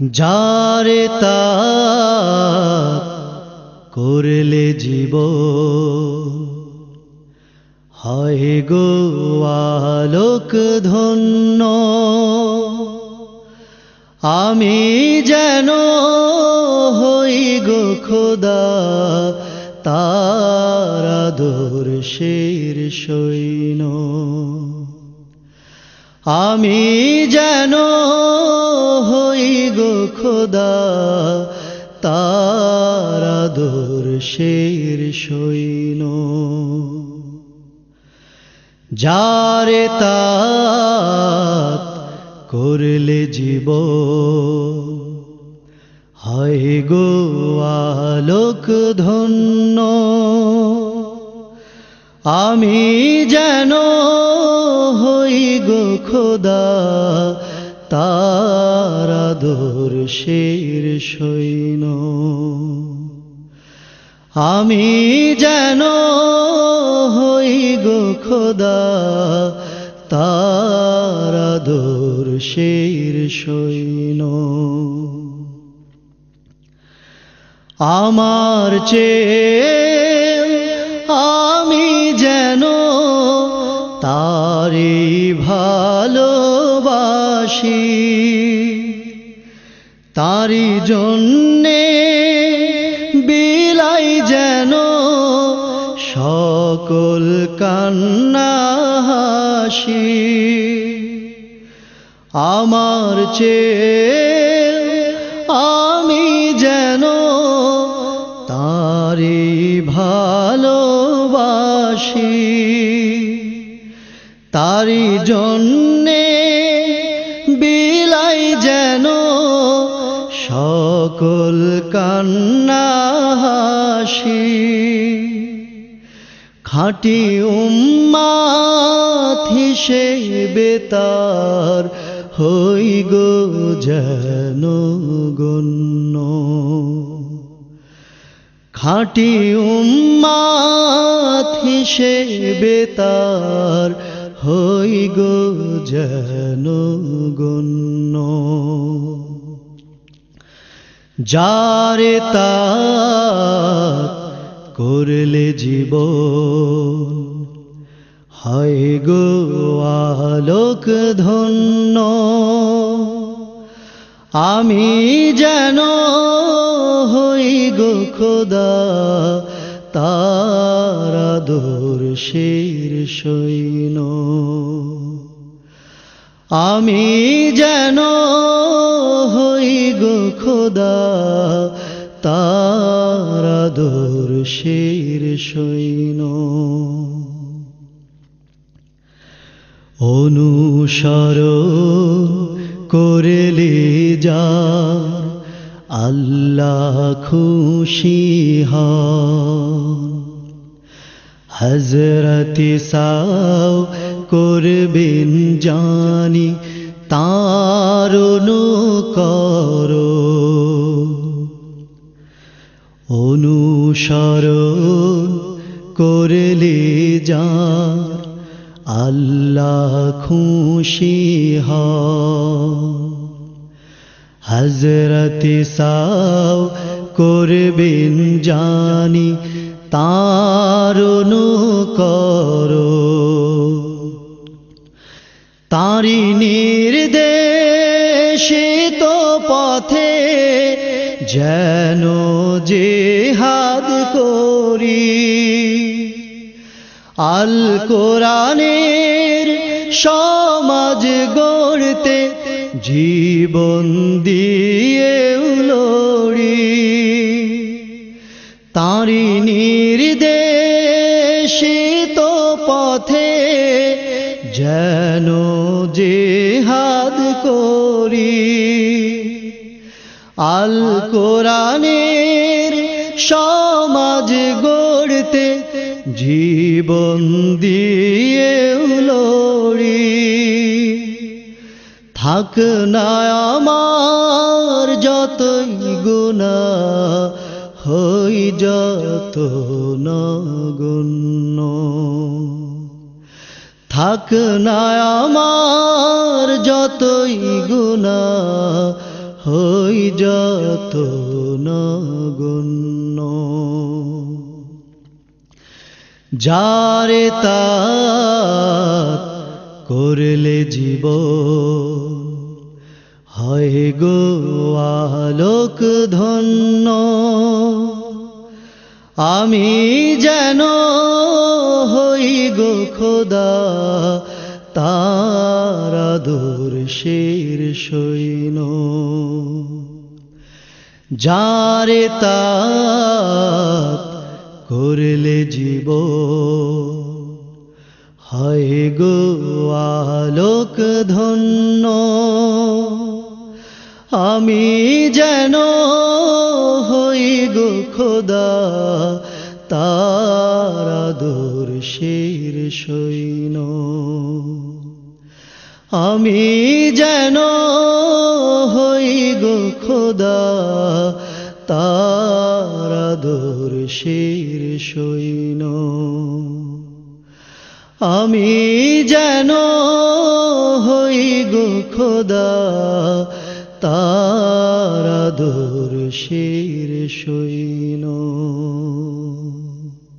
যারে তা করলে জীব হয় গো আলোক ধন্য। আমি যেন হই গো খোদা তারা দর্শের সৈন্য। আমি যেন হই গো খোদা, তারা দর্শের সৈন্য। যারে তা করলে জীব হয় গো আলোক ধন্য আমি যেন হই গো খোদা, তারা দর্শের সৈন্য। আমি যেন হই গো খোদা, তারা দর্শের সৈন্য। আমার চেয়ে তারি ভালোবাসি। তারি জন্যে বিলাই যেন সকল কান্না হাসি। আমার চেয়ে আমি যেন তারি ভালোবাসি। তারি জন্যে বিলাই যেন সকল কান্না হাসি। খাটি উম্মাত হিসেবে তার হই গো যেন গণ্য। খাটি উম্মাত হিসেবে তার হই গো যেন গণ্য। যারে তা করলে জীব হয় গো আলোক ধন্য। আমি যেন হই গো খোদা তারা দর্শের সৈন্য। আমি যেন হই গো খোদা, তারা দর্শের সৈন্য। অনুসর করলে যা, আল্লাহ খুশি হজরতি সাও করবেন জানি, তার করো অনুসরণ করলে যা আল্লাহ খুশি হজরতি সাও করবেন জানি তার করো। তারি নির্দেশে তো পথে যেন জেহাদ করি। আল কোরআনের সমাজ গড়তে জীবন দিয়ে উলড়ি তারি নির্দেশিত পথে যেন জেহাদ করি। আল কোরআনের সমাজ গড়তে জীবন দিয়ে উলড়ি থাক না আমার যতই গুণা হই যত নগুণ্য। থাক না আমার যতই গুণা, হই যত নগণ্য। যারে তা করলে জীব, হয় গো আলোক ধন্য। আমি যেন হই গো খোদা, তারা দর্শের সৈন্য। যারে তা করলে জীব, হয় গো আলোক ধন্য আমি যেন হই গো খোদা, তারা দর্শের সৈন্য। আমি যেন হই গো খোদা, তারা দর্শের সৈন্য। আমি যেন হই গো খোদা তারা দর্শের সৈন্য